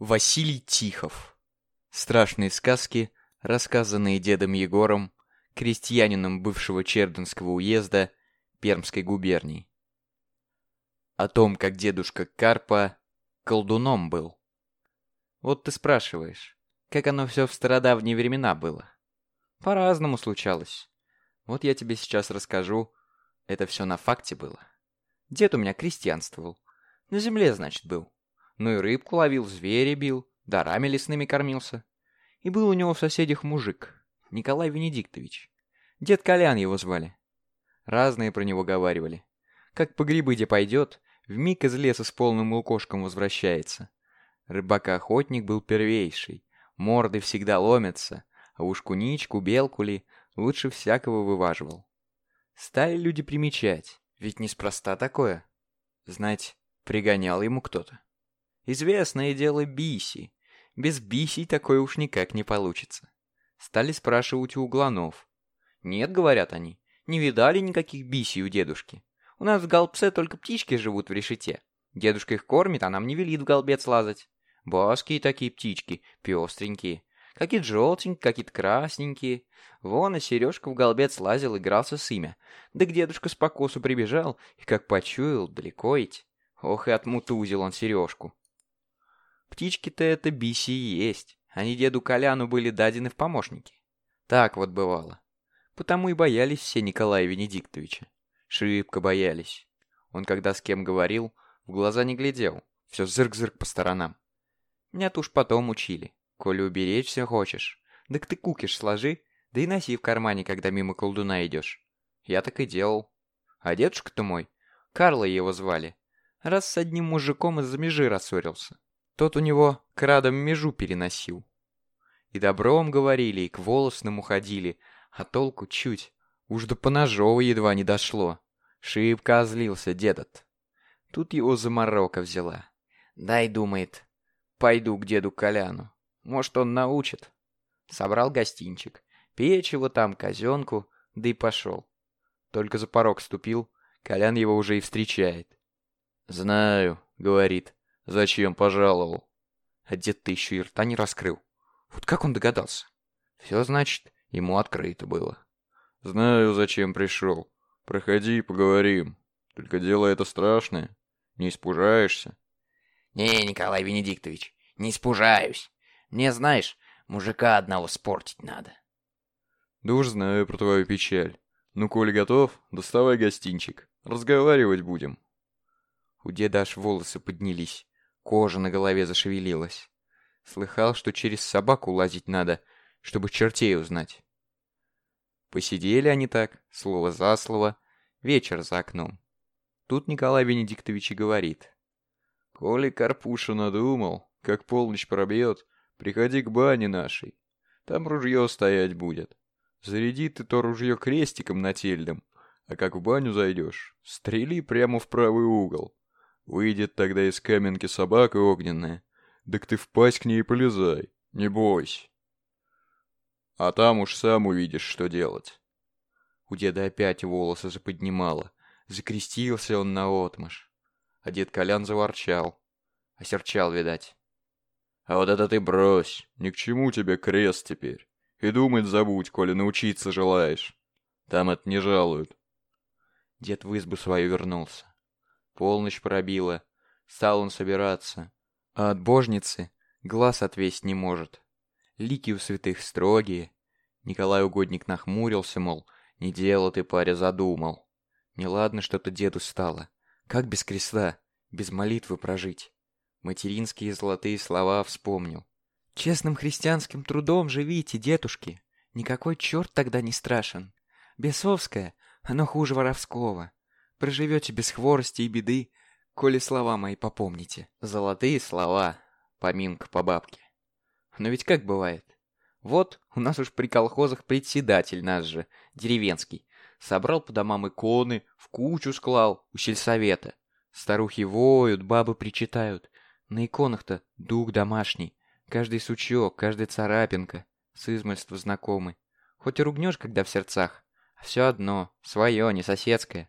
Василий Тихов. Страшные сказки, рассказанные дедом Егором, крестьянином бывшего Чердынского уезда Пермской губернии. О том, как дедушка Карпа колдуном был. Вот ты спрашиваешь, как оно все в стародавние времена было? По-разному случалось. Вот я тебе сейчас расскажу. Это все на факте было. Дед у меня крестьянствовал. На земле, значит, был. Ну и рыбку ловил, зверя бил, дарами лесными кормился. И был у него в соседях мужик, Николай Венедиктович. Дед Колян его звали. Разные про него говаривали. Как по грибы где пойдет, вмиг из леса с полным лукошком возвращается. Рыбак-охотник был первейший, морды всегда ломятся, а уж куничку, белку ли, лучше всякого вываживал. Стали люди примечать, ведь неспроста такое. Знать, пригонял ему кто-то. Известное дело биси. Без бисей такое уж никак не получится. Стали спрашивать у угланов. Нет, говорят они, не видали никаких бисей у дедушки. У нас в голбце только птички живут в решете. Дедушка их кормит, а нам не велит в голбец лазать. Баские такие птички, пестренькие. Какие-то желтенькие, какие-то красненькие. Вон и Сережка в голбец лазил, игрался с имя. Да к дедушка с покосу прибежал, и как почуял, далеко идти. Ох и отмутузил он Сережку. Птички-то это биси есть. Они деду Коляну были дадены в помощники. Так вот бывало. Потому и боялись все Николая Венедиктовича. Шибко боялись. Он когда с кем говорил, в глаза не глядел. Все зырк-зырк по сторонам. Меня-то уж потом учили. Коли уберечься хочешь, так ты кукиш сложи, да и носи в кармане, когда мимо колдуна идешь. Я так и делал. А дедушка-то мой, Карла его звали, раз с одним мужиком из-за межи рассорился. Тот у него крадом межу переносил. И добром говорили, и к волосному ходили, а толку чуть. Уж до поножова едва не дошло. Шибко озлился дедот. Тут его заморока взяла. Дай, думает, пойду к деду Коляну. Может, он научит. Собрал гостинчик. Печево там, казенку, да и пошел. Только за порог ступил, Колян его уже и встречает. «Знаю», — говорит, Зачем пожаловал? А дед-то еще и рта не раскрыл. Вот как он догадался? Все, значит, ему открыто было. Знаю, зачем пришел. Проходи поговорим. Только дело это страшное. Не испужаешься? Не, Николай Венедиктович, не испужаюсь. Мне, знаешь, мужика одного спортить надо. Да уж знаю про твою печаль. Ну, коли готов, доставай гостинчик. Разговаривать будем. У деда аж волосы поднялись. Кожа на голове зашевелилась. Слыхал, что через собаку лазить надо, чтобы чертей узнать. Посидели они так, слово за слово, вечер за окном. Тут Николай Венедиктович и говорит. «Коли Карпуша надумал, как полночь пробьет, приходи к бане нашей. Там ружье стоять будет. Заряди ты то ружье крестиком нательным, а как в баню зайдешь, стрели прямо в правый угол. Выйдет тогда из каменки собака огненная. Так ты впасть к ней полезай. Не бойся. А там уж сам увидишь, что делать. У деда опять волосы заподнимало. Закрестился он наотмашь. А дед Колян заворчал. Осерчал, видать. А вот это ты брось. Ни к чему тебе крест теперь. И думать забудь, коли научиться желаешь. Там это не жалуют. Дед в избу свою вернулся. Полночь пробила. Стал он собираться. А от божницы глаз отвесть не может. Лики у святых строгие. Николай Угодник нахмурился, мол, не дело ты, паря, задумал. Неладно что-то деду стало. Как без креста, без молитвы прожить? Материнские золотые слова вспомнил. Честным христианским трудом живите, дедушки. Никакой черт тогда не страшен. Бесовское, оно хуже воровского. Проживете без хворости и беды, коли слова мои попомните. Золотые слова, поминка по бабке. Но ведь как бывает? Вот у нас уж при колхозах председатель наш же, деревенский, собрал по домам иконы, в кучу склал у сельсовета. Старухи воют, бабы причитают. На иконах-то дух домашний. Каждый сучок, каждая царапинка, с измольства знакомы. Хоть и ругнешь, когда в сердцах, а все одно, свое, не соседское.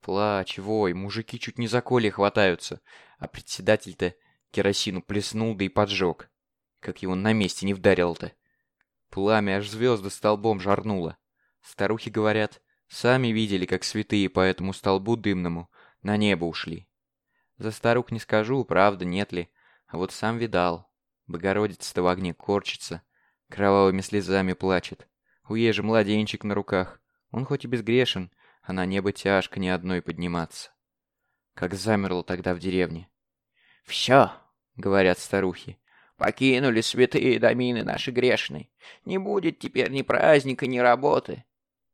Плач, вой, мужики чуть не за коли хватаются, а председатель-то Керосину плеснул, да и поджег. Как его на месте не вдарил-то. Пламя аж звезды столбом жарнуло. Старухи говорят, сами видели, как святые по этому столбу дымному на небо ушли. За старух не скажу, правда, нет ли, а вот сам видал. Богородица-то в огне корчится, кровавыми слезами плачет. У ежи младенчик на руках. Он хоть и безгрешен, а на небо тяжко ни одной подниматься. Как замерло тогда в деревне. «Все», — говорят старухи, — «покинули святые домины наши грешные. Не будет теперь ни праздника, ни работы».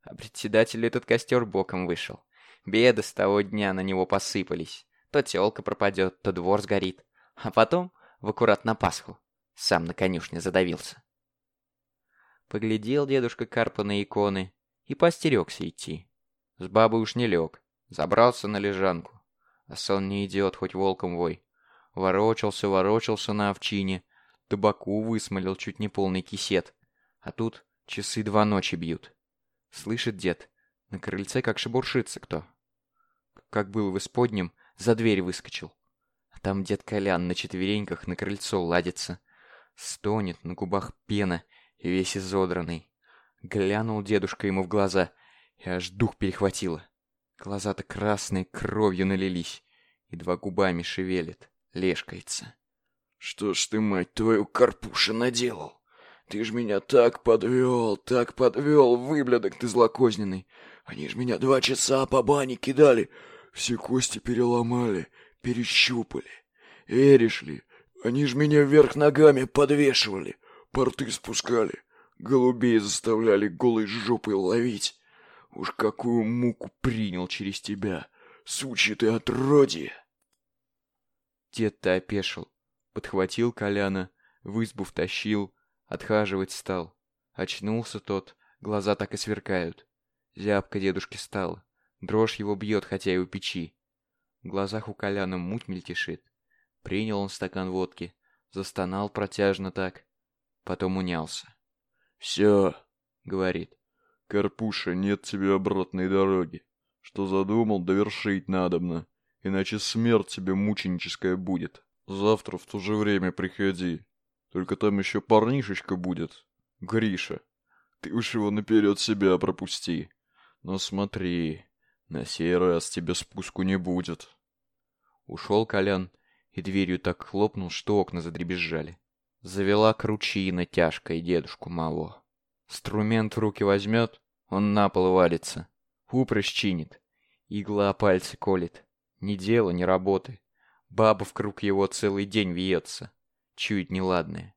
А председатель этот костер боком вышел. Беды с того дня на него посыпались. То телка пропадет, то двор сгорит. А потом, в аккурат на Пасху, сам на конюшне задавился. Поглядел дедушка Карпа на иконы и постерегся идти. С бабой уж не лег, забрался на лежанку. А сон не идет, хоть волком вой. Ворочался, ворочался на овчине, табаку высмолил чуть не полный кисет. А тут часы два ночи бьют. Слышит дед, на крыльце как шебуршится кто. Как был в исподнем, за дверь выскочил. А там дед Колян на четвереньках на крыльцо ладится. Стонет, на губах пена и весь изодранный. Глянул дедушка ему в глаза, и аж дух перехватило. Глаза-то красные, кровью налились, и два губами шевелит, лешкается. «Что ж ты, мать твою, карпуша наделал? Ты ж меня так подвел, так подвел, выблядок ты злокозненный. Они ж меня два часа по бане кидали, все кости переломали, перещупали. Веришь ли, они ж меня вверх ногами подвешивали, порты спускали, голубей заставляли голой жопой ловить. Уж какую муку принял через тебя, сучье ты отродье!» Дед-то опешил, подхватил Коляна, в избу втащил, отхаживать стал. Очнулся тот, глаза так и сверкают. Зябко дедушке стало. Дрожь его бьет, хотя и у печи. В глазах у Коляна муть мельтешит. Принял он стакан водки, застонал протяжно так. Потом унялся. «Все», — говорит. «Карпуша, нет тебе обратной дороги. Что задумал, довершить надобно, иначе смерть тебе мученическая будет. Завтра в то же время приходи. Только там еще парнишечка будет, Гриша. Ты уж его наперед себя пропусти. Но смотри, на сей раз тебе спуску не будет. Ушел Колян и дверью так хлопнул, что окна задребезжали. Завела кручина тяжкая дедушку мало. Струмент в руки возьмет, он на пол валится. Упрыщ чинит. Игла пальцы колет. Ни дела, ни работы. Баба в круг его целый день вьется. Чует неладное.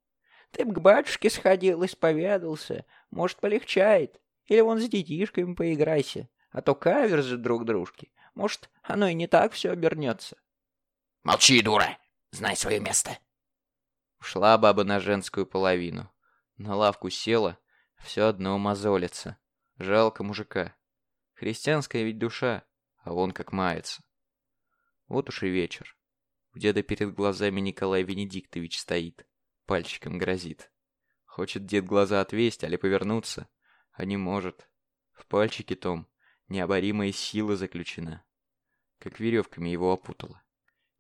Ты б к батюшке сходил, исповедался. Может, полегчает. Или вон с детишками поиграйся. А то каверзы друг дружки. Может, оно и не так все обернется. Молчи, дура. Знай свое место. Ушла баба на женскую половину. На лавку села, все одно мозолится. Жалко мужика. Христианская ведь душа, а он как мается. Вот уж и вечер. У деда перед глазами Николай Венедиктович стоит. Пальчиком грозит. Хочет дед глаза отвесть, али повернуться, а не может. В пальчике том необоримая сила заключена. Как веревками его опутала.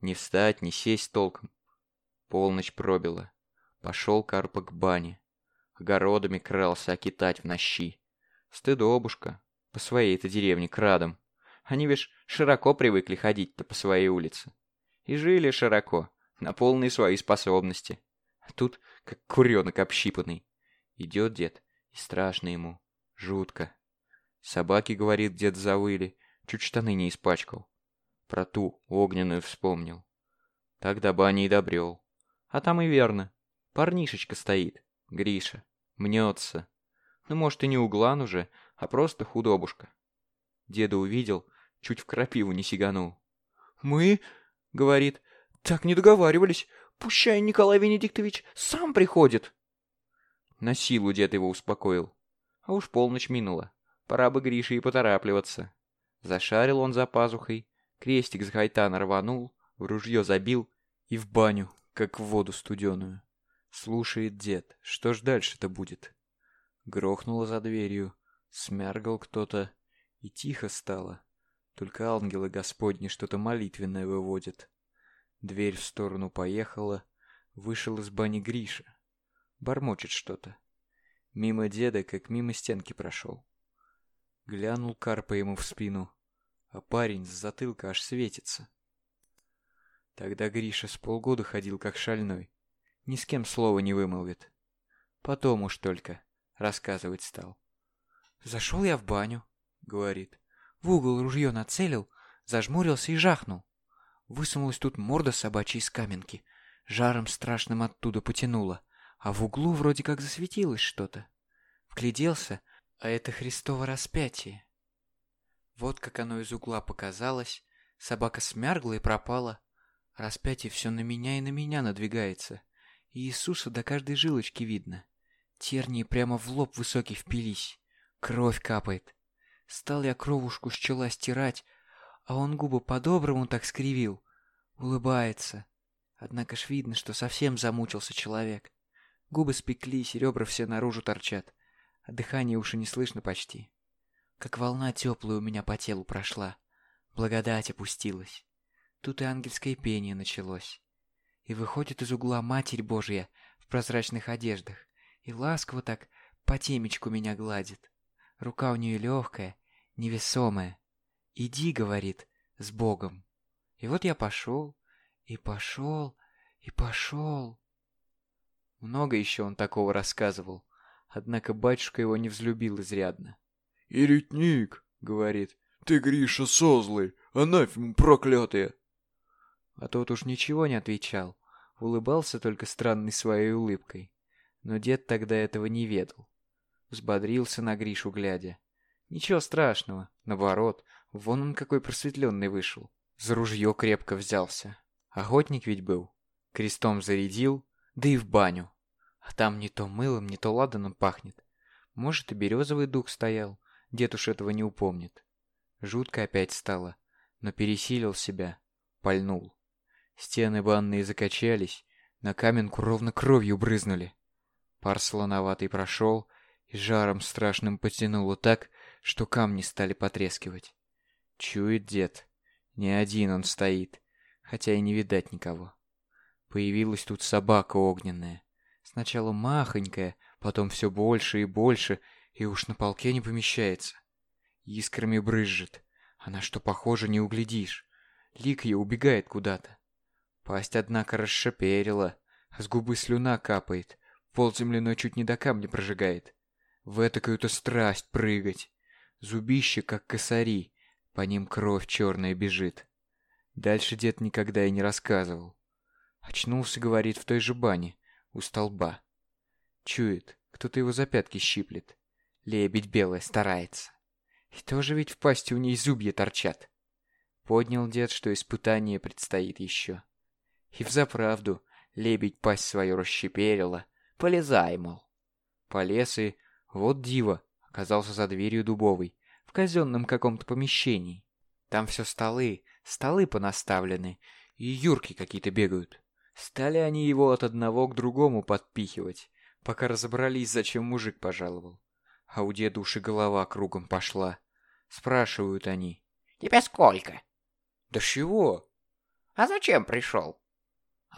Не встать, не сесть толком. Полночь пробила. Пошел Карпа к бане. Огородами крался окитать в нощи. Стыдобушка. По своей-то деревне крадом. Они, вишь, широко привыкли ходить-то по своей улице. И жили широко, на полные свои способности. А тут, как куренок общипанный. Идет дед, и страшно ему. Жутко. Собаки, говорит, дед завыли, чуть штаны не испачкал. Про ту огненную вспомнил. Так до бани и добрел. А там и верно. Парнишечка стоит, Гриша, мнется. Ну, может, и не углан уже, а просто худобушка. Деда увидел, чуть в крапиву не сиганул. «Мы, — говорит, — так не договаривались. Пущай Николай Венедиктович сам приходит. На силу дед его успокоил. А уж полночь минула. Пора бы Грише и поторапливаться. Зашарил он за пазухой, крестик с гайтана рванул, в ружье забил и в баню, как в воду студеную. Слушает дед, что ж дальше-то будет? Грохнуло за дверью, смяргал кто-то, и тихо стало. Только ангелы господни что-то молитвенное выводят. Дверь в сторону поехала, вышел из бани Гриша. Бормочет что-то. Мимо деда, как мимо стенки прошел. Глянул Карпа ему в спину, а парень с затылка аж светится. Тогда Гриша с полгода ходил как шальной. Ни с кем слова не вымолвит. Потом уж только рассказывать стал. «Зашел я в баню», — говорит. В угол ружье нацелил, зажмурился и жахнул. Высунулась тут морда собачьей из каменки. Жаром страшным оттуда потянуло, а в углу вроде как засветилось что-то. Вгляделся, а это Христово распятие. Вот как оно из угла показалось, собака смяргла и пропала. Распятие все на меня и на меня надвигается. Иисуса до каждой жилочки видно. Тернии прямо в лоб высокий впились. Кровь капает. Стал я кровушку с чела стирать, а он губы по-доброму так скривил. Улыбается. Однако ж видно, что совсем замучился человек. Губы спеклись, ребра все наружу торчат, а дыхание уж не слышно почти. Как волна теплая у меня по телу прошла. Благодать опустилась. Тут и ангельское пение началось. И выходит из угла Матерь Божья в прозрачных одеждах и ласково так по темечку меня гладит. Рука у нее легкая, невесомая. «Иди», — говорит, — «с Богом». И вот я пошел, и пошел, и пошел. Много еще он такого рассказывал, однако батюшка его не взлюбил изрядно. «Еретник», — говорит, — «ты, Гриша, созлый, анафему проклятые». А тот уж ничего не отвечал, улыбался только странной своей улыбкой. Но дед тогда этого не ведал. Взбодрился на Гришу глядя. Ничего страшного, наоборот, вон он какой просветленный вышел. За ружье крепко взялся. Охотник ведь был. Крестом зарядил, да и в баню. А там не то мылом, не то ладаном пахнет. Может, и березовый дух стоял, дед уж этого не упомнит. Жутко опять стало, но пересилил себя, пальнул. Стены банные закачались, на каменку ровно кровью брызнули. Пар слоноватый прошел, и жаром страшным потянуло так, что камни стали потрескивать. Чует дед. Не один он стоит, хотя и не видать никого. Появилась тут собака огненная. Сначала махонькая, потом все больше и больше, и уж на полке не помещается. Искрами брызжет. Она что, похоже, не углядишь. Лик ее убегает куда-то. Пасть, однако, расшаперила, а с губы слюна капает, пол земляной чуть не до камня прожигает. В этакую-то страсть прыгать. Зубище, как косари, по ним кровь черная бежит. Дальше дед никогда и не рассказывал. Очнулся, говорит, в той же бане, у столба. Чует, кто-то его за пятки щиплет. Лебедь белая старается. И тоже ведь в пасти у ней зубья торчат. Поднял дед, что испытание предстоит еще. И взаправду лебедь пасть свою расщеперила. Полезай, мол. Полез и... Вот диво, оказался за дверью дубовой, в казенном каком-то помещении. Там все столы, столы понаставлены, и юрки какие-то бегают. Стали они его от одного к другому подпихивать, пока разобрались, зачем мужик пожаловал. А у деда уж и голова кругом пошла. Спрашивают они. Тебя сколько? «Да чего?» А зачем пришел?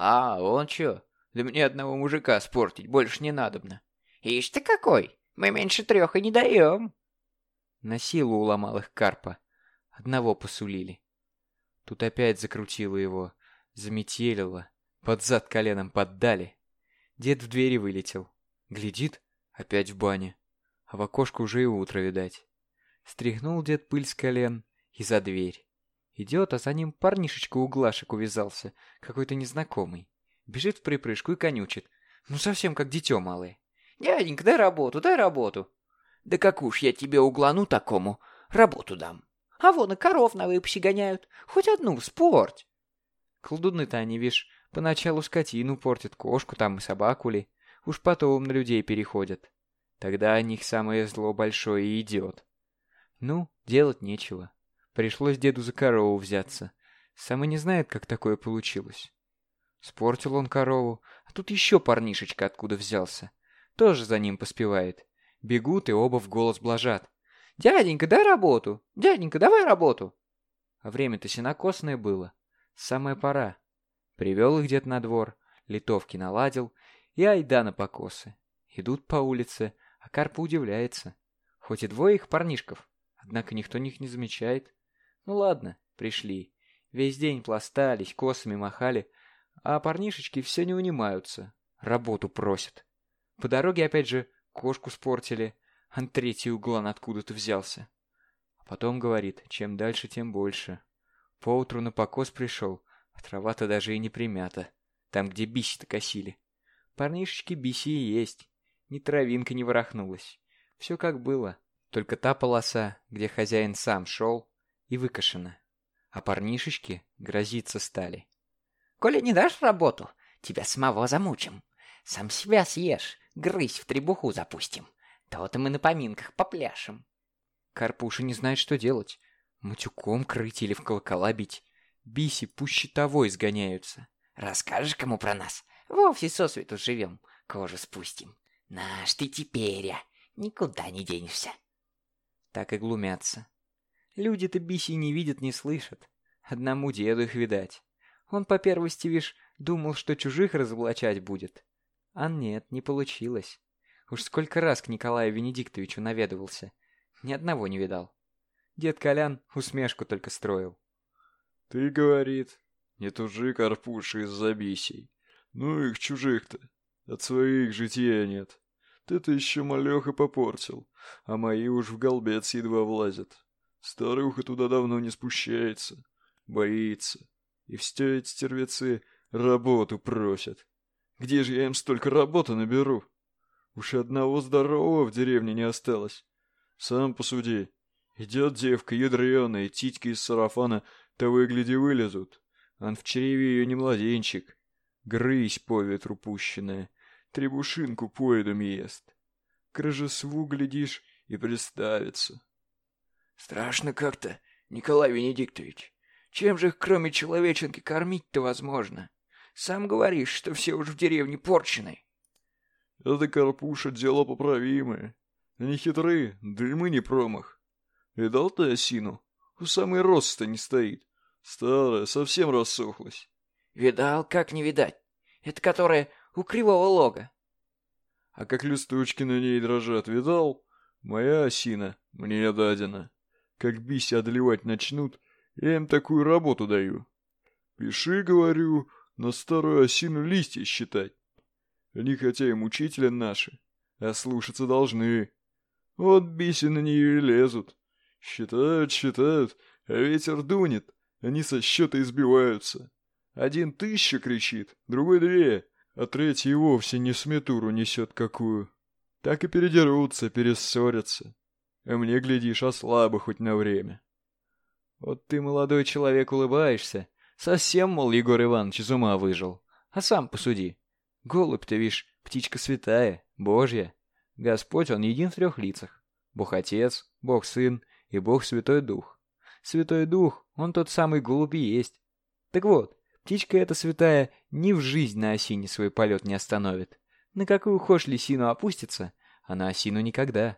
А, он чё? Да мне одного мужика спортить больше не надобно. Ишь ты какой! Мы меньше трех и не даем. На силу уломал их Карпа. Одного посулили. Тут опять закрутило его, заметелило, под зад коленом поддали. Дед в двери вылетел. Глядит, опять в бане. А в окошко уже и утро, видать. Стряхнул дед пыль с колен и за дверь. Идет, а за ним парнишечка у глашек увязался, какой-то незнакомый. Бежит в припрыжку и конючит. Ну, совсем как дитё малое. «Дяденька, дай работу, дай работу». «Да как уж я тебе углану такому, работу дам». «А вон и коров на выпасе гоняют. Хоть одну в спорт». Колдуны-то они, вишь, поначалу скотину портят, кошку там и собаку ли. Уж потом на людей переходят. Тогда о них самое зло большое и идет. Ну, делать нечего. Пришлось деду за корову взяться. Сам и не знает, как такое получилось. Спортил он корову, а тут еще парнишечка откуда взялся. Тоже за ним поспевает. Бегут и оба в голос блажат. «Дяденька, дай работу! Дяденька, давай работу!» А время-то сенокосное было. Самая пора. Привел их где-то на двор, литовки наладил, и айда на покосы. Идут по улице, а Карпа удивляется. Хоть и двое их парнишков, однако никто них не замечает. Ну ладно, пришли. Весь день пластались, косами махали, а парнишечки все не унимаются. Работу просят. По дороге опять же кошку спортили, а третий углан откуда-то взялся. А потом говорит, чем дальше, тем больше. Поутру на покос пришел, а трава-то даже и не примята. Там, где биси-то косили. Парнишечки биси и есть. Ни травинка не ворохнулась. Все как было. Только та полоса, где хозяин сам шел, и выкошена. А парнишечки грозиться стали. «Коли не дашь работу, тебя самого замучим. Сам себя съешь, грызь в требуху запустим. То-то мы на поминках попляшем». Карпуша не знает, что делать. Матюком крыть или в колокола бить. Биси пуще того изгоняются. «Расскажешь кому про нас? Вовсе сосвету живем, кожу спустим. Наш ты теперь, а никуда не денешься». Так и глумятся. Люди-то биси не видят, не слышат. Одному деду их видать. Он по первости, вишь, думал, что чужих разоблачать будет. А нет, не получилось. Уж сколько раз к Николаю Венедиктовичу наведывался. Ни одного не видал. Дед Колян усмешку только строил. «Ты, — говорит, — не тужи, Карпуша, из-за бисей. Ну их чужих-то. От своих житья нет. Ты-то еще малеха попортил, а мои уж в голбец едва влазят. Старуха туда давно не спущается, боится. И все эти стервецы работу просят. Где же я им столько работы наберу? Уж одного здорового в деревне не осталось. Сам посуди. Идет девка ядреная, титьки из сарафана того и гляди вылезут. Ан в чреве ее не младенчик. Грысь по ветру пущенная, требушинку поедом ест. К рожесву, глядишь, и представится. Страшно как-то, Николай Венедиктович. Чем же их, кроме человеченки, кормить-то возможно? Сам говоришь, что все уже в деревне порчены. Это, Карпуша, дело поправимое. Они хитры, да и мы не промах. Видал ты осину? У самой роста не стоит. Старая, совсем рассохлась. Видал, как не видать. Это которая у кривого лога. А как листочки на ней дрожат, видал? Моя осина мне дадена. Как биси одолевать начнут, я им такую работу даю. Пиши, говорю, на старую осину листья считать. Они хотя и мучители наши, а слушаться должны. Вот биси на нее и лезут. Считают, считают, а ветер дунет, они со счета избиваются. Один тысяча кричит, другой две, а третий вовсе не сметуру несет какую. Так и передерутся, перессорятся. А мне, глядишь, ослабо хоть на время. Вот ты, молодой человек, улыбаешься. Совсем, мол, Егор Иванович из ума выжил. А сам посуди. Голубь-то, видишь, птичка святая, божья. Господь, он един в трех лицах. Бог Отец, Бог Сын и Бог Святой Дух. Святой Дух, он тот самый голубь и есть. Так вот, птичка эта святая ни в жизнь на осине свой полет не остановит. На какую хошь лисину опустится, а на осину никогда.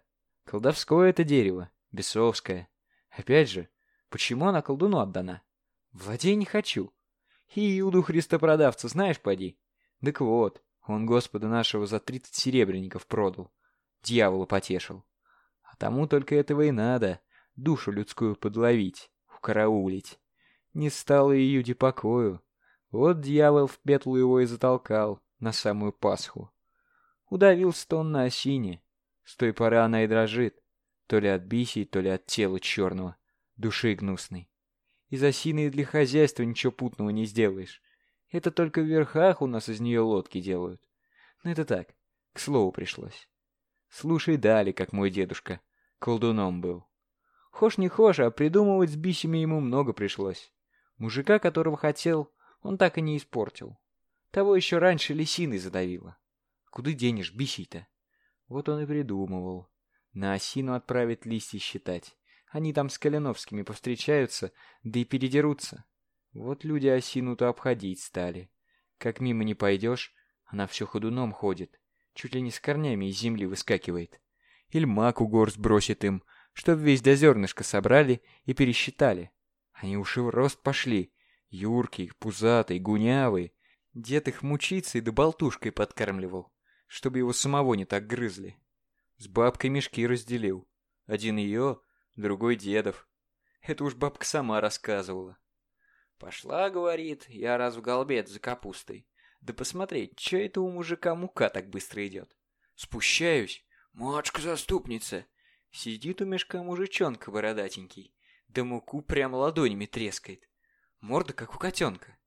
Колдовское это дерево, бесовское. Опять же, почему она колдуну отдана? Владей не хочу. И Иуду Христопродавца знаешь, поди? Так вот, он Господа нашего за тридцать серебряников продал. Дьявола потешил. А тому только этого и надо, душу людскую подловить, укараулить. Не стало и Юде покою. Вот дьявол в петлу его и затолкал на самую Пасху. Удавился-то он на осине. С той поры она и дрожит. То ли от бисей, то ли от тела черного, души гнусной. Из осины для хозяйства ничего путного не сделаешь. Это только в верхах у нас из нее лодки делают. Но это так, к слову пришлось. Слушай дали, как мой дедушка колдуном был. Хошь не хошь, а придумывать с бисями ему много пришлось. Мужика, которого хотел, он так и не испортил. Того еще раньше лисиной задавило. Куда денешь бисей-то? Вот он и придумывал. На осину отправить листья считать. Они там с Калиновскими повстречаются, да и передерутся. Вот люди осину-то обходить стали. Как мимо не пойдешь, она все ходуном ходит. Чуть ли не с корнями из земли выскакивает. Иль маку горсть бросит им, чтоб весь до зернышка собрали и пересчитали. Они уж и в рост пошли. Юркий, пузатый, гунявый. Дед их мучицей да болтушкой подкармливал, чтобы его самого не так грызли. С бабкой мешки разделил. Один ее, другой дедов. Это уж бабка сама рассказывала. Пошла, говорит, я раз в голбет за капустой. Да посмотреть, что это у мужика мука так быстро идет. Спущаюсь. Матушка-заступница. Сидит у мешка мужичонка бородатенький. Да муку прямо ладонями трескает. Морда, как у котенка.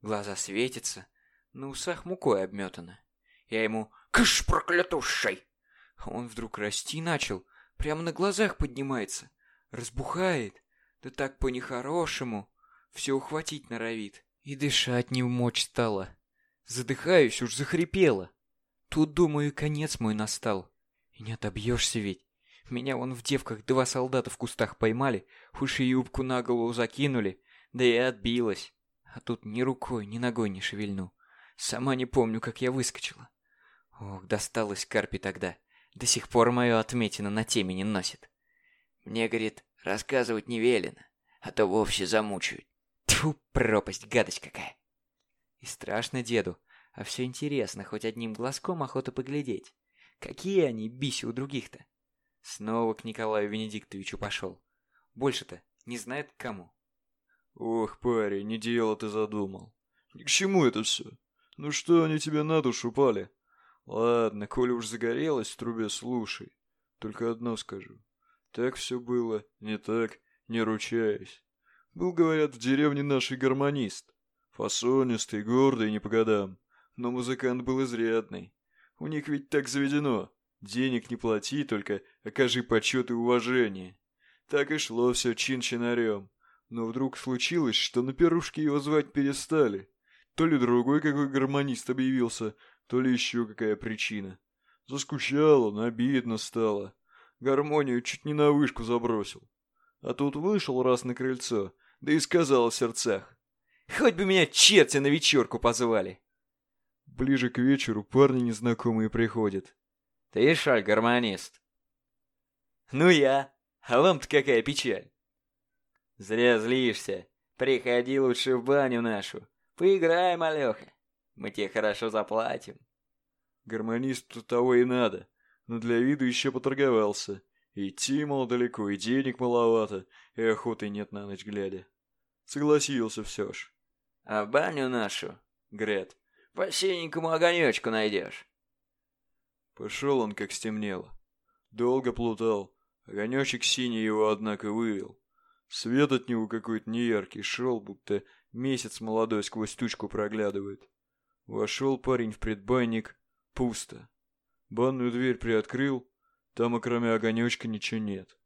Глаза светятся. На усах мукой обметано. Я ему «Кыш, проклятушей!» Он вдруг расти начал. Прямо на глазах поднимается. Разбухает. Да так по-нехорошему. Все ухватить норовит. И дышать не умочь стало. Задыхаюсь, уж захрипела. Тут, думаю, конец мой настал. И не отобьешься ведь. Меня вон в девках два солдата в кустах поймали, уж и юбку на голову закинули, да и отбилась. А тут ни рукой, ни ногой не шевельну. Сама не помню, как я выскочила. Ох, досталось Карпи тогда. До сих пор мою отметину на теме не носит. Мне, говорит, рассказывать не велено, а то вовсе замучают. Тьфу, пропасть, гадость какая. И страшно деду, а все интересно, хоть одним глазком охота поглядеть. Какие они, биси у других-то? Снова к Николаю Венедиктовичу пошел. Больше-то не знает к кому. Ох, парень, не дело ты задумал. Ни к чему это все? Ну что они тебе на душу пали? Ладно, коли уж загорелась в трубе, слушай. Только одно скажу. Так все было, не так, не ручаясь. Был, говорят, в деревне нашей гармонист. Фасонистый, гордый, не по годам. Но музыкант был изрядный. У них ведь так заведено. Денег не плати, только окажи почет и уважение. Так и шло все чин-чинарем. Но вдруг случилось, что на пирушке его звать перестали. То ли другой какой гармонист объявился, то ли еще какая причина. Заскучал он, обидно стало. Гармонию чуть не на вышку забросил. А тут вышел раз на крыльцо, да и сказал в сердцах. Хоть бы меня черти на вечерку позвали. Ближе к вечеру парни незнакомые приходят. Ты шаль, гармонист. Ну я. А вам-то какая печаль? Зря злишься. Приходи лучше в баню нашу. Поиграем, Алёха. Мы тебе хорошо заплатим. Гармонисту того и надо. Но для виду еще поторговался. Идти, мол, далеко, и денег маловато, и охоты нет на ночь глядя. Согласился все ж. А баню нашу, Грет, по синенькому огонечку найдешь. Пошел он, как стемнело. Долго плутал. Огонечек синий его, однако, вывел. Свет от него какой-то неяркий шел, будто месяц молодой сквозь тучку проглядывает. Вошел парень в предбанник. Пусто. Банную дверь приоткрыл. Там, кроме огонечка, ничего нет.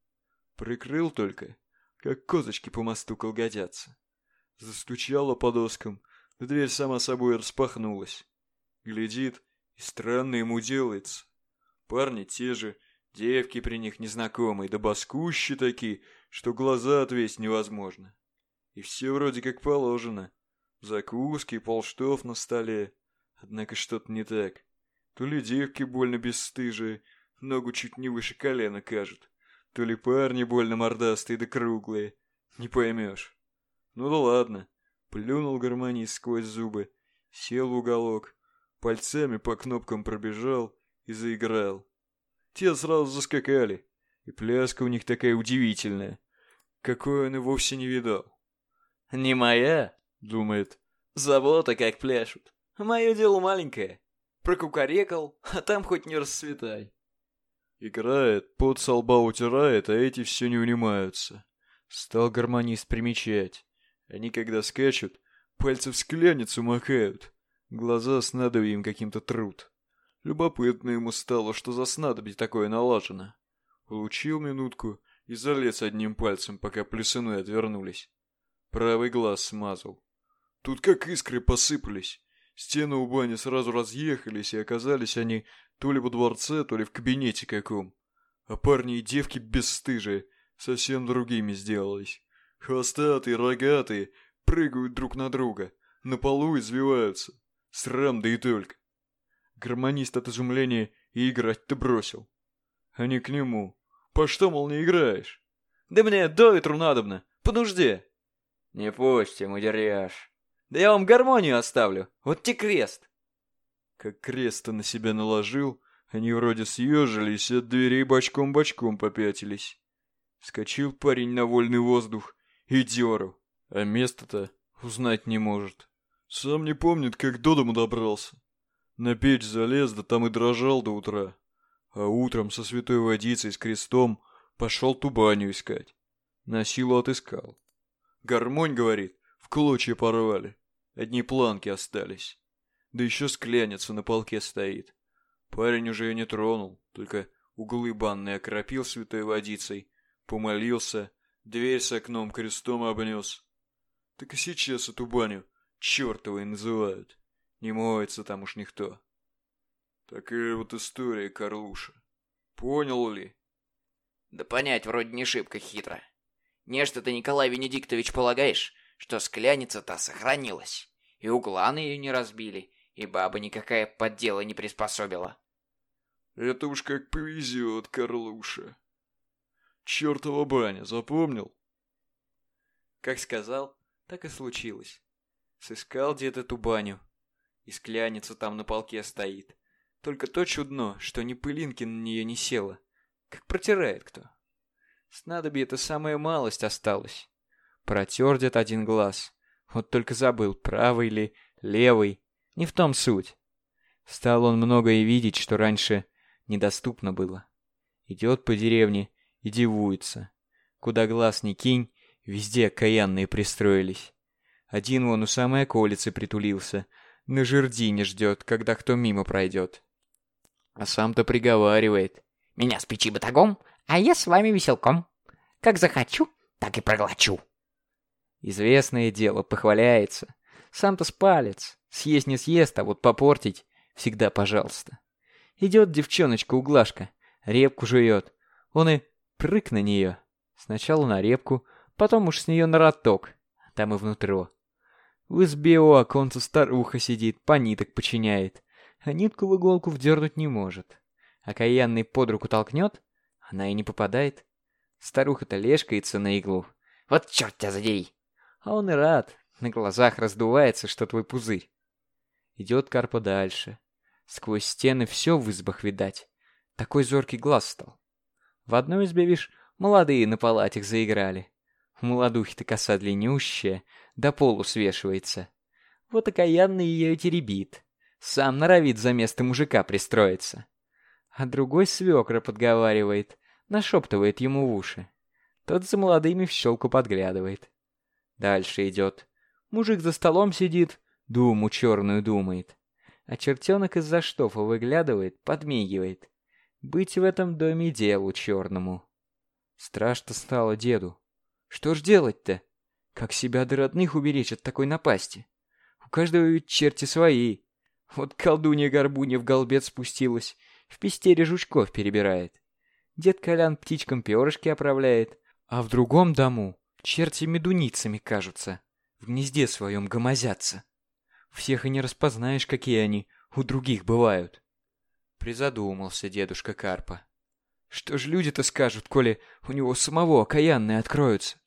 Прикрыл только, как козочки по мосту колгодятся. Застучало по доскам, дверь сама собой распахнулась. Глядит, и странно ему делается. Парни те же, девки при них незнакомые, да баскущи такие, что глаза отвесть невозможно. И все вроде как положено. Закуски, полштов на столе. Однако что-то не так. То ли девки больно бесстыжие, ногу чуть не выше колена кажут, то ли парни больно мордастые да круглые. Не поймешь. Ну да ладно. Плюнул гармонист сквозь зубы, сел в уголок, пальцами по кнопкам пробежал и заиграл. Те сразу заскакали, и пляска у них такая удивительная, какой он и вовсе не видал. «Не моя?» — думает. «Забота, как пляшут. Мое дело маленькое. Прокукарекал, а там хоть не расцветай». Играет, под со лба утирает, а эти все не унимаются. Стал гармонист примечать. Они, когда скачут, пальцы в скляницу макают. Глаза снадобьем каким-то труд. Любопытно ему стало, что за снадобье такое налажено. Получил минутку и залез одним пальцем, пока плюсыны отвернулись. Правый глаз смазал. Тут как искры посыпались. Стены у бани сразу разъехались, и оказались они то ли во дворце, то ли в кабинете каком. А парни и девки бесстыжие совсем другими сделались. Хвостатые, рогатые, прыгают друг на друга, на полу извиваются. Срам да и только. Гармонист от изумления и играть-то бросил. Они к нему. По что, мол, не играешь? Да мне до ветру надобно, по нужде. Не пусти, мудеряж. Да я вам гармонию оставлю. Вот те крест. Как крест-то на себя наложил, они вроде съежились от дверей бочком-бочком попятились. Вскочил парень на вольный воздух и деру, а место-то узнать не может. Сам не помнит, как до дому добрался. На печь залез, да там и дрожал до утра. А утром со святой водицей с крестом пошел ту баню искать. На силу отыскал. Гармонь, говорит, в клочья порвали. Одни планки остались. Да еще скляница на полке стоит. Парень уже ее не тронул, только углы банные окропил святой водицей, помолился, дверь с окном крестом обнес. Так и сейчас эту баню чертовой называют. Не моется там уж никто. Такая вот история, Карлуша. Понял ли? Да понять вроде не шибко хитро. Нечто ты, Николай Венедиктович, полагаешь, что скляница-то сохранилась, и угла на ее не разбили, и баба никакая поддела не приспособила. Это уж как повезет, Карлуша. Чертова баня, запомнил? Как сказал, так и случилось. Сыскал дед эту баню. И скляница там на полке стоит. Только то чудно, что ни пылинки на нее не села. Как протирает кто. Снадобье это самая малость осталась. Протер дед один глаз. Вот только забыл, правый ли, левый. Не в том суть. Стал он многое видеть, что раньше недоступно было. Идет по деревне и дивуется. Куда глаз не кинь, везде окаянные пристроились. Один вон у самой околицы притулился, на жердине ждет, когда кто мимо пройдет. А сам-то приговаривает. «Меня с печи батагом, а я с вами веселком. Как захочу, так и проглочу». Известное дело, похваляется. Сам-то спалец. Съесть не съест, а вот попортить всегда пожалуйста. Идет девчоночка-углашка, репку жует. Он и прыг на нее. Сначала на репку, потом уж с нее на роток, там и внутрь. В избе у оконца старуха сидит, по ниток починяет, а нитку в иголку вдернуть не может. Окаянный под руку толкнет, она и не попадает. Старуха-то лешкается на иглу. Вот черт тебя задери! А он и рад, на глазах раздувается, что твой пузырь. Идет Карпа дальше. Сквозь стены все в избах видать. Такой зоркий глаз стал. В одной избе, вишь, молодые на палатях заиграли. У молодухи-то коса длиннющая, до полу свешивается. Вот окаянный ее теребит. Сам норовит за место мужика пристроиться. А другой свекра подговаривает, нашептывает ему в уши. Тот за молодыми в щелку подглядывает. Дальше идет. Мужик за столом сидит, думу черную думает. А чертенок из-за штофа выглядывает, подмигивает. Быть в этом доме делу черному. Страшно стало деду. Что ж делать-то? Как себя до родных уберечь от такой напасти? У каждого ведь черти свои. Вот колдунья-горбунья в голбец спустилась, в пестере жучков перебирает. Дед Колян птичкам перышки оправляет, а в другом дому черти медуницами кажутся, в гнезде своем гомозятся. Всех и не распознаешь, какие они у других бывают. Призадумался дедушка Карпа. Что ж люди-то скажут, коли у него самого окаянные откроются?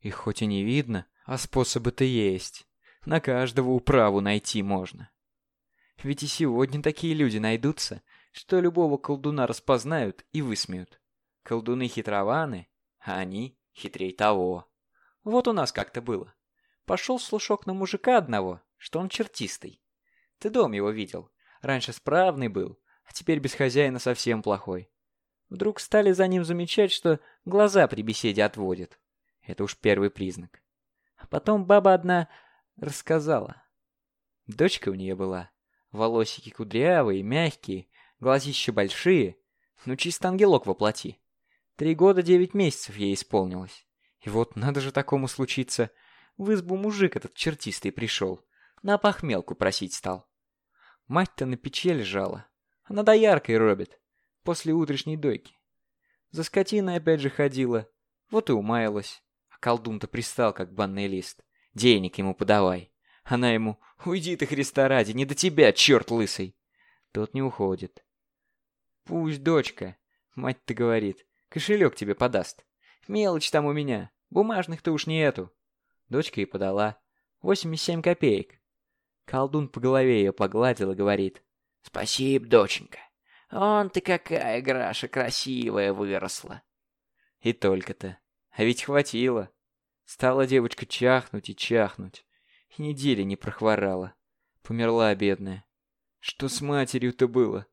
Их хоть и не видно, а способы-то есть. На каждого управу найти можно. Ведь и сегодня такие люди найдутся, что любого колдуна распознают и высмеют. Колдуны хитрованы, а они хитрей того. Вот у нас как-то было. Пошел слушок на мужика одного, что он чертистый. Ты дом его видел. Раньше справный был, а теперь без хозяина совсем плохой. Вдруг стали за ним замечать, что глаза при беседе отводит. Это уж первый признак. А потом баба одна рассказала. Дочка у нее была. Волосики кудрявые, мягкие, глазища большие. Ну, чисто ангелок воплоти. Три года девять месяцев ей исполнилось. И вот надо же такому случиться. В избу мужик этот чертистый пришел. На похмелку просить стал. Мать-то на печи лежала. Она дояркой робит. После утренней дойки. За скотиной опять же ходила. Вот и умаялась. А колдун-то пристал, как банный лист. Денег ему подавай. Она ему «Уйди ты, Христа ради, не до тебя, черт лысый!» Тот не уходит. «Пусть, дочка», — мать-то говорит, — «кошелек тебе подаст. Мелочь там у меня, бумажных-то уж нету». Дочка и подала. Восемьдесят семь копеек. Колдун по голове ее погладил и говорит. Спасибо, доченька. Он ты какая, Граша, красивая выросла. И только-то. А ведь хватило. Стала девочка чахнуть и чахнуть. И недели не прохворала. Померла бедная. Что с матерью-то было?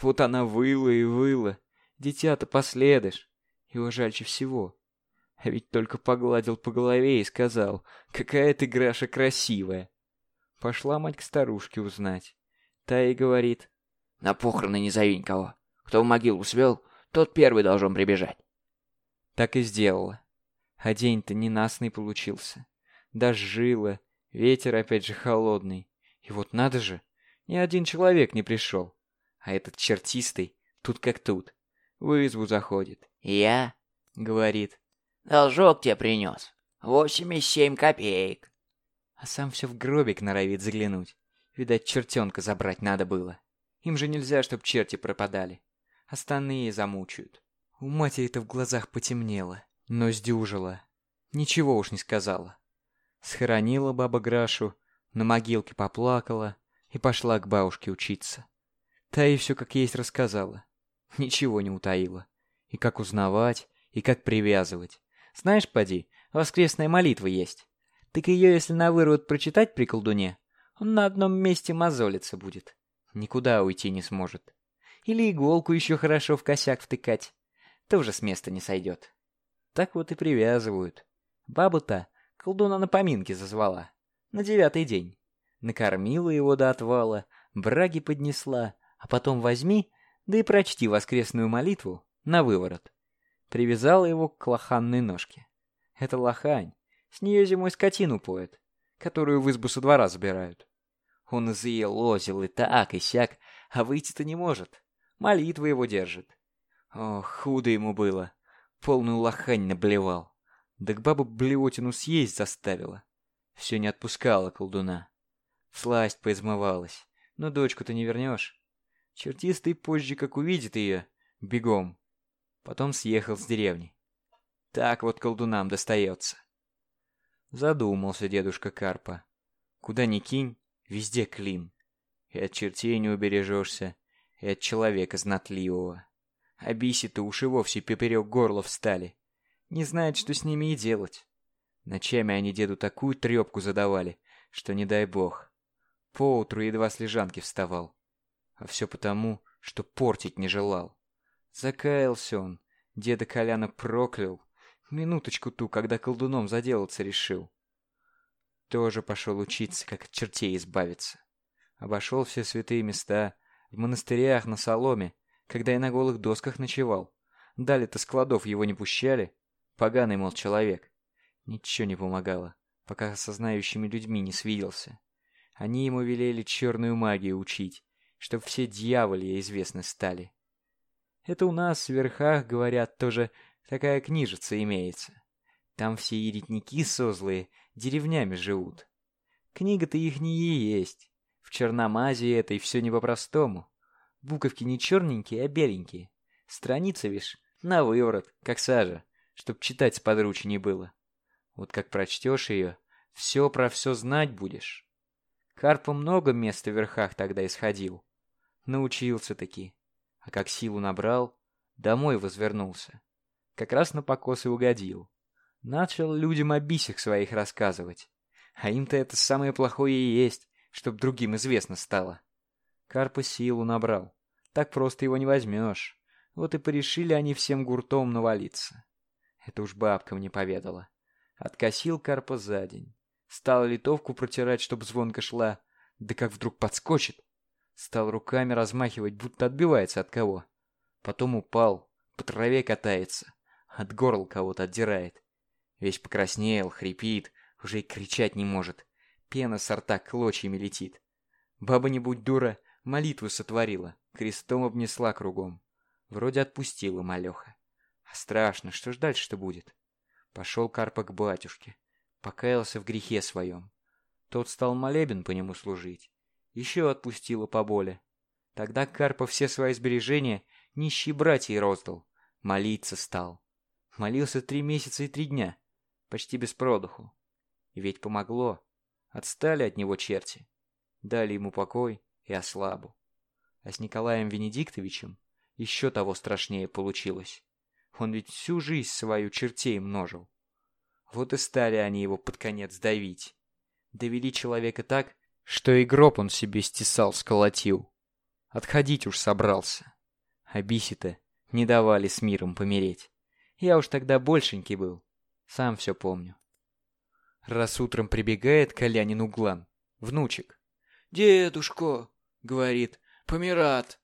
Вот она выла и выла. Дитя-то последыш. Его жальче всего. А ведь только погладил по голове и сказал, какая ты, Граша, красивая. Пошла мать к старушке узнать. Та и говорит, на похороны не зови никого. Кто в могилу свел, тот первый должен прибежать. Так и сделала. А день-то ненастный получился. Дожжило, ветер опять же холодный. И вот надо же, ни один человек не пришел. А этот чертистый тут как тут. В избу заходит. «Я?» — говорит. «Должок тебе принес. Восемьдесят семь копеек». А сам все в гробик норовит заглянуть. Видать, чертенка забрать надо было. Им же нельзя, чтоб черти пропадали. Остальные замучают. У матери-то в глазах потемнело, но сдюжила. Ничего уж не сказала. Схоронила баба Грашу, на могилке поплакала и пошла к бабушке учиться. Та ей все как есть рассказала. Ничего не утаила. И как узнавать, и как привязывать. Знаешь, поди, воскресная молитва есть. Так ее, если на вырвут прочитать при колдуне, он на одном месте мозолиться будет. Никуда уйти не сможет. Или иголку еще хорошо в косяк втыкать. Тоже с места не сойдет. Так вот и привязывают. Бабу-то колдуна на поминки зазвала. На девятый день. Накормила его до отвала, браги поднесла, а потом возьми, да и прочти воскресную молитву на выворот. Привязала его к лоханной ножке. Это лохань. С нее зимой скотину поет, которую в избу со двора забирают. Он из лозил и так, и сяк, а выйти-то не может. Молитва его держит. Ох, худо ему было. Полную лохань наблевал. Да к бабу блевотину съесть заставила. Все не отпускала колдуна. Сласть поизмывалась. Но дочку-то не вернешь. Чертистый позже, как увидит ее, бегом. Потом съехал с деревни. Так вот колдунам достается. Задумался дедушка Карпа. Куда ни кинь, Везде клин. И от чертей не убережешься, и от человека знатливого. А биси-то уж и вовсе поперек горла встали. Не знает, что с ними и делать. Ночами они деду такую трепку задавали, что не дай бог. Поутру едва с лежанки вставал. А все потому, что портить не желал. Закаялся он, деда Коляна проклял. Минуточку ту, когда колдуном заделаться решил. Тоже пошел учиться, как от чертей избавиться. Обошел все святые места, в монастырях, на соломе, когда я на голых досках ночевал. Дали-то складов его не пущали. Поганый, мол, человек. Ничего не помогало, пока со знающими людьми не свиделся. Они ему велели черную магию учить, чтоб все дьяволи известны стали. Это у нас в верхах, говорят, тоже такая книжица имеется. Там все еретники созлые деревнями живут. Книга-то их не есть. В Черномазии этой все не по-простому. Буковки не черненькие, а беленькие. Страница, вишь, на выворот, как сажа, чтоб читать сподруче не было. Вот как прочтешь ее, все про все знать будешь. Карпа много места в верхах тогда исходил. Научился-таки. А как силу набрал, домой возвернулся. Как раз на покос и угодил. Начал людям о бисях своих рассказывать. А им-то это самое плохое и есть, чтоб другим известно стало. Карпа силу набрал. Так просто его не возьмешь. Вот и порешили они всем гуртом навалиться. Это уж бабка мне поведала. Откосил Карпа за день. Стал литовку протирать, чтоб звонко шла. Да как вдруг подскочит. Стал руками размахивать, будто отбивается от кого. Потом упал, по траве катается. От горла кого-то отдирает. Весь покраснел, хрипит, уже и кричать не может. Пена с рта клочьями летит. Баба, не будь дура, молитву сотворила, крестом обнесла кругом. Вроде отпустила малеха. А страшно, что ж дальше-то будет? Пошел Карпа к батюшке. Покаялся в грехе своем. Тот стал молебен по нему служить. Еще отпустила по боли. Тогда Карпа все свои сбережения нищие братья роздал. Молиться стал. Молился три месяца и три дня почти без продуху. И ведь помогло. Отстали от него черти. Дали ему покой и ослабу. А с Николаем Венедиктовичем еще того страшнее получилось. Он ведь всю жизнь свою чертей множил. Вот и стали они его под конец давить. Довели человека так, что и гроб он себе стесал, сколотил. Отходить уж собрался. А биси-то не давали с миром помереть. Я уж тогда большенький был. Сам все помню. Раз утром прибегает Колянин Углан, внучек. «Дедушка», — говорит, — «помират».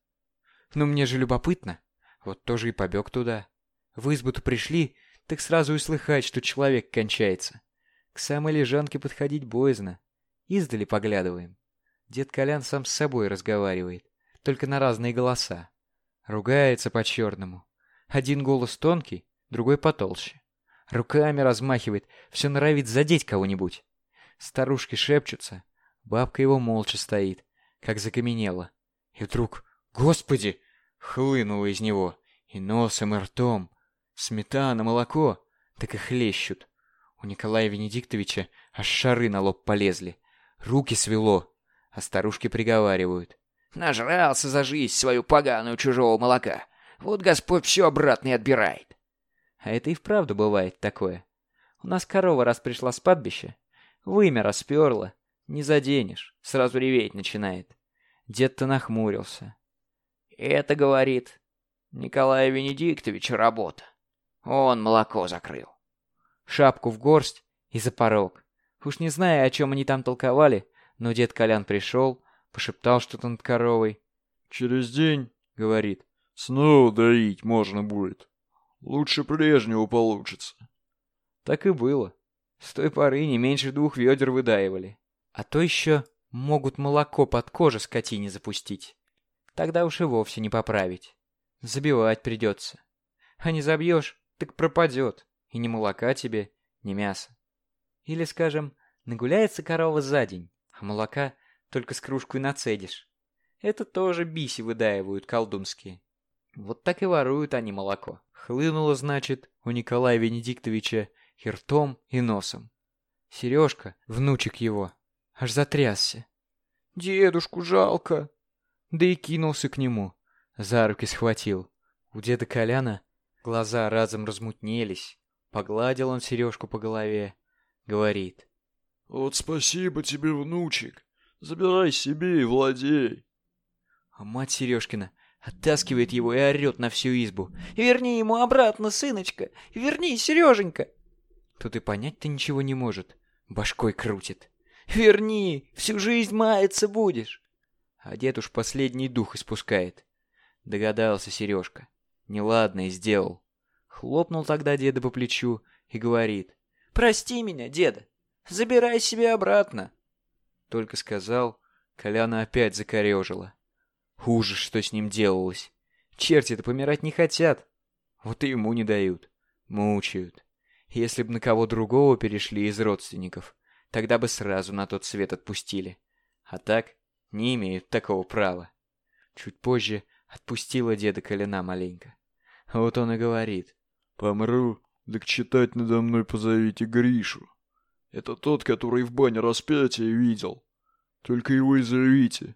Ну мне же любопытно. Вот тоже и побег туда. В избу-то пришли, так сразу и слыхать, что человек кончается. К самой лежанке подходить боязно. Издали поглядываем. Дед Колян сам с собой разговаривает, только на разные голоса. Ругается по-черному. Один голос тонкий, другой потолще. Руками размахивает, все норовит задеть кого-нибудь. Старушки шепчутся. Бабка его молча стоит, как закаменела. И вдруг, господи, хлынуло из него. И носом, и ртом. Сметана, молоко. Так и хлещут. У Николая Венедиктовича аж шары на лоб полезли. Руки свело. А старушки приговаривают. Нажрался за жизнь свою поганую чужого молока. Вот Господь все обратно и отбирает. А это и вправду бывает такое. У нас корова раз пришла с падбища, вымя расперла, не заденешь, сразу реветь начинает. Дед-то нахмурился. Это, говорит, Николая Венедиктовича работа. Он молоко закрыл. Шапку в горсть и за порог. Уж не зная, о чем они там толковали, но дед Колян пришел, пошептал что-то над коровой. «Через день, — говорит, — снова доить можно будет. Лучше прежнего получится. Так и было. С той поры не меньше двух ведер выдаивали. А то еще могут молоко под кожу скотине запустить. Тогда уж и вовсе не поправить. Забивать придется. А не забьешь, так пропадет. И ни молока тебе, ни мяса. Или, скажем, нагуляется корова за день, а молока только с кружку и нацедишь. Это тоже биси выдаивают колдунские. Вот так и воруют они молоко. Хлынуло, значит, у Николая Венедиктовича и ртом, и носом. Сережка, внучек его, аж затрясся. «Дедушку жалко!» Да и кинулся к нему, за руки схватил. У деда Коляна глаза разом размутнелись. Погладил он Сережку по голове. Говорит. «Вот спасибо тебе, внучек. Забирай себе и владей». А мать Сережкина Оттаскивает его и орет на всю избу. «Верни ему обратно, сыночка! Верни, Сереженька!» Тут и понять-то ничего не может. Башкой крутит. «Верни! Всю жизнь маяться будешь!» А дед уж последний дух испускает. Догадался Сережка. Неладное сделал. Хлопнул тогда деда по плечу и говорит. «Прости меня, деда! Забирай себе обратно!» Только сказал, Коляна опять закорежила. Ужас, что с ним делалось. Черти-то помирать не хотят. Вот и ему не дают. Мучают. Если бы на кого другого перешли из родственников, тогда бы сразу на тот свет отпустили. А так не имеют такого права. Чуть позже отпустила деда Коляна маленько. Вот он и говорит. «Помру, так читать надо мной позовите Гришу. Это тот, который в бане распятие видел. Только его и зовите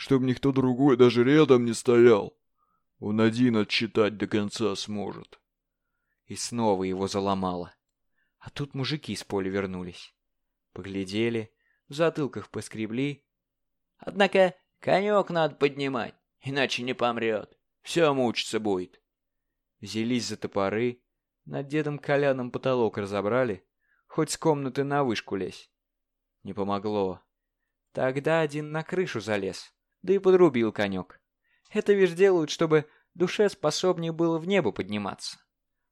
чтоб никто другой даже рядом не стоял. Он один отчитать до конца сможет. И снова его заломало. А тут мужики с поля вернулись. Поглядели, в затылках поскребли. Однако конек надо поднимать, иначе не помрет. Все мучиться будет. Взялись за топоры, над дедом Коляном потолок разобрали, хоть с комнаты на вышку лезь. Не помогло. Тогда один на крышу залез да и подрубил конек. Это вишь делают, чтобы душе способнее было в небо подниматься.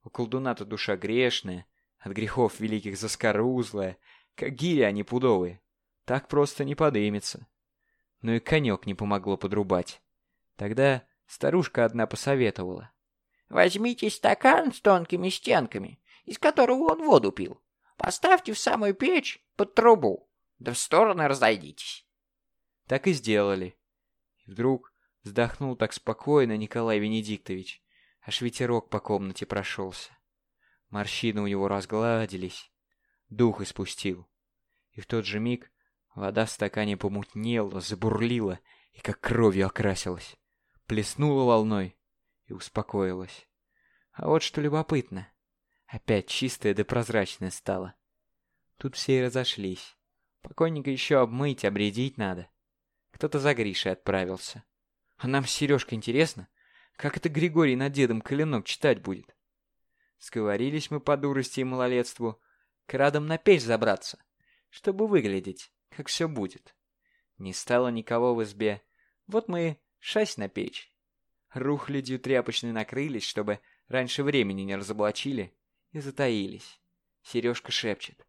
У колдуна-то душа грешная, от грехов великих заскорузлая, как гири они пудовые. Так просто не подымется. Но и конек не помогло подрубать. Тогда старушка одна посоветовала. «Возьмите стакан с тонкими стенками, из которого он воду пил. Поставьте в самую печь под трубу, да в стороны разойдитесь». Так и сделали. Вдруг вздохнул так спокойно Николай Венедиктович, аж ветерок по комнате прошелся. Морщины у него разгладились, дух испустил. И в тот же миг Вода в стакане помутнела, забурлила и как кровью окрасилась. Плеснула волной и успокоилась. А вот что любопытно. Опять чистая да прозрачная стала. Тут все и разошлись. Покойника еще обмыть, обредить надо. Кто-то за Гришей отправился. А нам с Сережкой интересно, как это Григорий над дедом коленок читать будет. Сговорились мы по дурости и малолетству к радам на печь забраться, чтобы выглядеть, как все будет. Не стало никого в избе. Вот мы шасть на печь. Рухлядью тряпочной накрылись, чтобы раньше времени не разоблачили, и затаились. Сережка шепчет.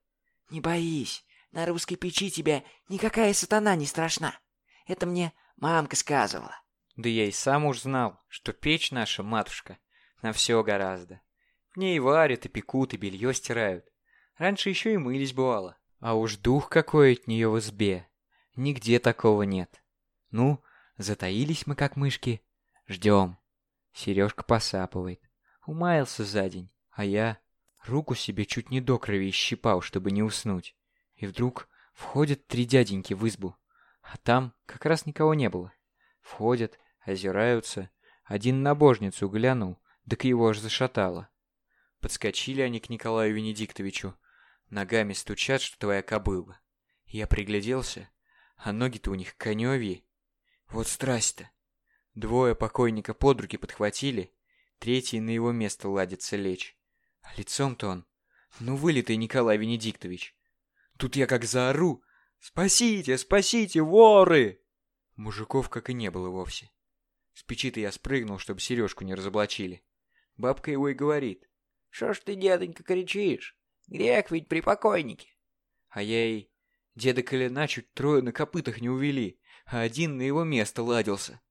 «Не боись, на русской печи тебя никакая сатана не страшна. Это мне мамка сказывала». Да я и сам уж знал, что печь наша, матушка, на все гораздо. В ней варят, и пекут, и белье стирают. Раньше еще и мылись бывало. А уж дух какой от нее в избе. Нигде такого нет. Ну, затаились мы как мышки. Ждем. Сережка посапывает. Умаялся за день, а я руку себе чуть не до крови щипал, чтобы не уснуть. И вдруг входят три дяденьки в избу. А там как раз никого не было. Входят, озираются. Один на божницу глянул, так его аж зашатало. Подскочили они к Николаю Венедиктовичу. Ногами стучат, что твоя кобыла. Я пригляделся, а ноги-то у них конёвьи. Вот страсть-то. Двое покойника под руки подхватили, третий на его место ладится лечь. А лицом-то он, ну вылитый Николай Венедиктович. Тут я как заору «Спасите, спасите, воры!» Мужиков как и не было вовсе. С печи-то я спрыгнул, чтобы сережку не разоблачили. Бабка его и говорит. «Что ж ты, дедонька, кричишь? Грех ведь при покойнике». А я ей... Деда Колена чуть трое на копытах не увели, а один на его место ладился.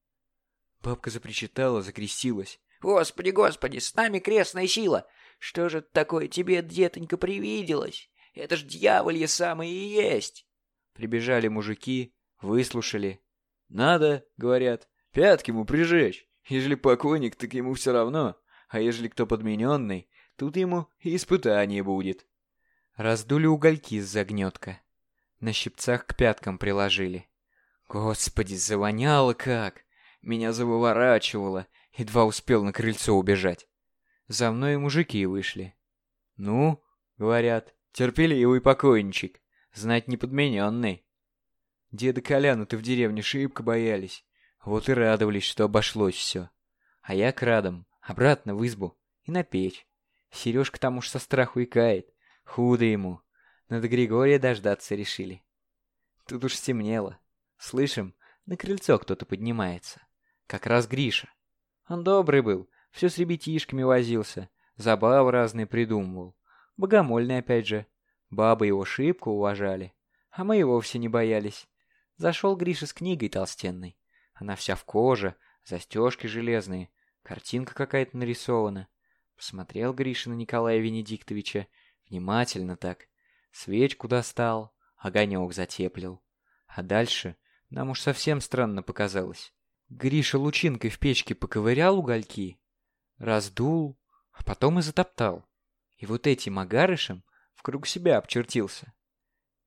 Бабка запричитала, закрестилась. «Господи, господи, с нами крестная сила! Что же такое тебе, детонька, привиделось? Это ж дьяволье самое и есть!» Прибежали мужики, выслушали. «Надо, — говорят, Пятки ему прижечь. Ежели покойник, так ему все равно. А ежели кто подмененный, тут ему и испытание будет. Раздули угольки с загнетка. На щипцах к пяткам приложили. Господи, завоняло как! Меня завыворачивало, едва успел на крыльцо убежать. За мной мужики вышли. «Ну, — говорят, — терпеливый покойничек, знать неподмененный. Деда Коляну-то в деревне шибко боялись. Вот и радовались, что обошлось все. А я к радам, обратно в избу и на печь. Сережка там уж со страху и кает. Худо ему. Надо Григория дождаться решили. Тут уж стемнело. Слышим, на крыльцо кто-то поднимается. Как раз Гриша. Он добрый был, все с ребятишками возился, забавы разные придумывал. Богомольный опять же. Бабы его шибко уважали, а мы и вовсе не боялись. Зашел Гриша с книгой толстенной. Она вся в коже, застежки железные, картинка какая-то нарисована. Посмотрел Гриша на Николая Венедиктовича, внимательно так. Свечку достал, огонек затеплил. А дальше нам уж совсем странно показалось. Гриша лучинкой в печке поковырял угольки, раздул, а потом и затоптал. И вот этим агарышем в круг себя обчертился.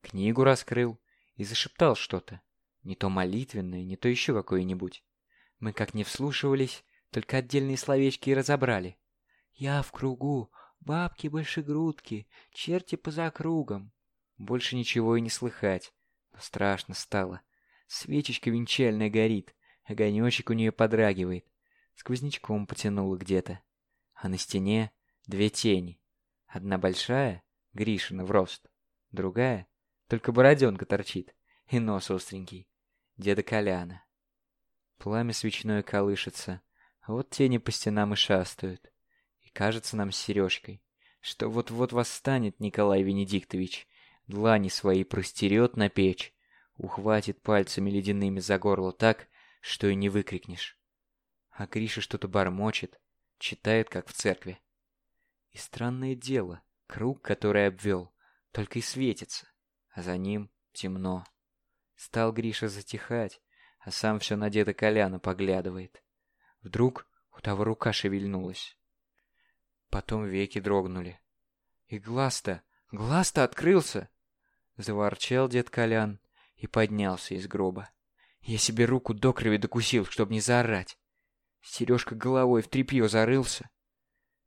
Книгу раскрыл и зашептал что-то. Не то молитвенное, не то еще какое-нибудь. Мы как не вслушивались, только отдельные словечки и разобрали. «Я в кругу, бабки большегрудки, черти по закругам». Больше ничего и не слыхать, но страшно стало. Свечечка венчальная горит, огонечек у нее подрагивает. Сквознячком потянуло где-то. А на стене две тени. Одна большая, Гришина в рост. Другая, только бороденка торчит, и нос остренький деда Коляна. Пламя свечное колышется, а вот тени по стенам и шастают. И кажется нам с Сережкой, что вот-вот восстанет Николай Венедиктович, длани свои простерет на печь, ухватит пальцами ледяными за горло так, что и не выкрикнешь. А Гриша что-то бормочет, читает, как в церкви. И странное дело, круг, который обвел, только и светится, а за ним темно. Стал Гриша затихать, а сам все на деда Коляна поглядывает. Вдруг у того рука шевельнулась. Потом веки дрогнули. И глаз-то, глаз-то открылся! Заворчал дед Колян, и поднялся из гроба. Я себе руку до крови докусил, чтобы не заорать. Сережка головой в тряпье зарылся.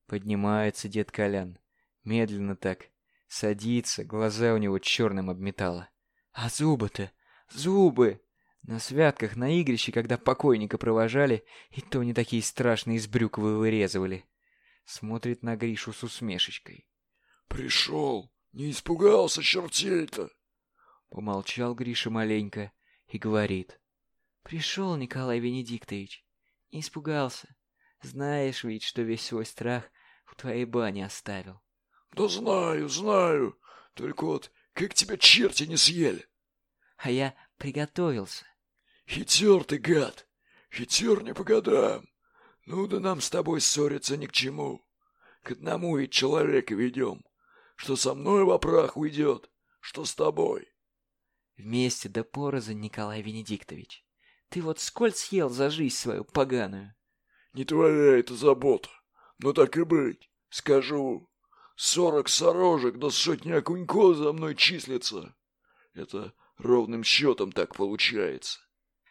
Поднимается дед Колян. Медленно так. Садится, глаза у него черным обметало. А зубы-то, зубы! На святках, на игрище, когда покойника провожали, и то не такие страшные из брюк вырезывали. Смотрит на Гришу с усмешечкой. «Пришел! Не испугался чертей-то!» Помолчал Гриша маленько и говорит. «Пришел Николай Венедиктович. Не испугался. Знаешь ведь, что весь свой страх в твоей бане оставил». «Да знаю, знаю. Только вот как тебя черти не съели?» «А я приготовился». «Хитер ты, гад! Хитер не по годам. Ну да нам с тобой ссориться ни к чему. К одному ведь человека ведем. Что со мной во прах уйдет, что с тобой». Вместе до порознь, Николай Венедиктович. Ты вот сколь съел за жизнь свою поганую? Не твоя это забота. Но так и быть. Скажу. Сорок сорожек да сотни окуньков за мной числится. Это ровным счетом так получается.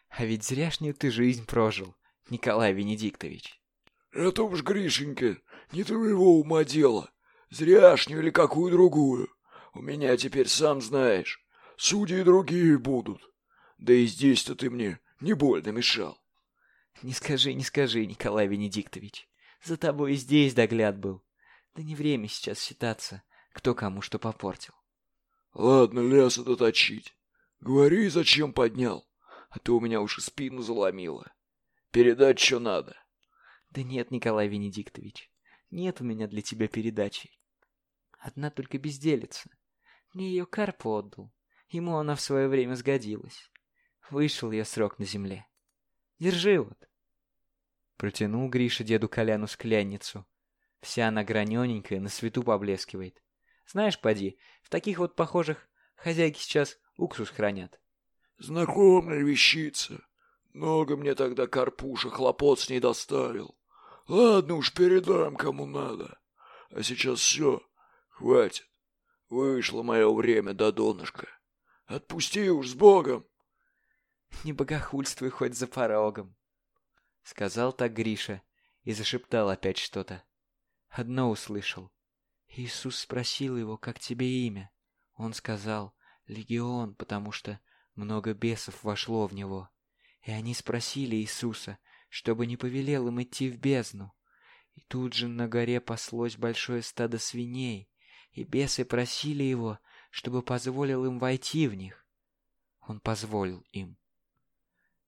А ведь зряшнюю ты жизнь прожил, Николай Венедиктович. Это уж, Гришенька, не твоего ума дело. Зряшнюю или какую другую. У меня теперь, сам знаешь, судьи другие будут. Да и здесь-то ты мне не больно мешал. Не скажи, не скажи, Николай Венедиктович. За тобой и здесь догляд был. Да не время сейчас считаться, кто кому что попортил. Ладно, ляса доточить. Говори, зачем поднял, а то у меня уж и спину заломило. Передать что надо. Да нет, Николай Венедиктович, нет у меня для тебя передачи. Одна только безделица. Мне ее Карп отдал. Ему она в свое время сгодилась. Вышел я срок на земле. Держи вот. Протянул Гриша деду Коляну скляницу. Вся она гранененькая, на свету поблескивает. Знаешь, поди, в таких вот похожих хозяйки сейчас уксус хранят. Знакомая вещица. Много мне тогда Карпуша хлопот с ней доставил. Ладно уж, передам кому надо. А сейчас все, хватит. Вышло мое время до донышка. Отпусти уж с Богом. Не богохульствуй хоть за порогом. Сказал так Гриша и зашептал опять что-то. Одно услышал. Иисус спросил его, как тебе имя. Он сказал, легион, потому что много бесов вошло в него. И они спросили Иисуса, чтобы не повелел им идти в бездну. И тут же на горе паслось большое стадо свиней, и бесы просили его, чтобы позволил им войти в них. Он позволил им.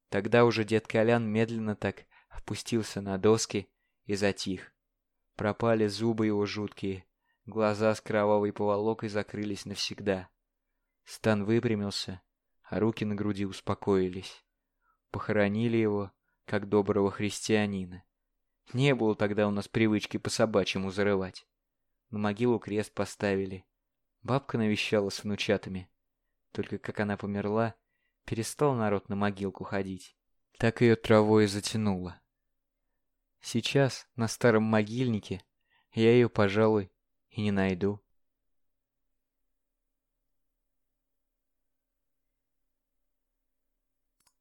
Тогда уже дед Колян медленно так опустился на доски и затих. Пропали зубы его жуткие, глаза с кровавой поволокой закрылись навсегда. Стан выпрямился, а руки на груди успокоились. Похоронили его, как доброго христианина. Не было тогда у нас привычки по-собачьему зарывать. На могилу крест поставили. Бабка навещала с внучатами. Только как она померла, перестал народ на могилку ходить. Так ее травой и затянуло. Сейчас, на старом могильнике, я ее, пожалуй, и не найду.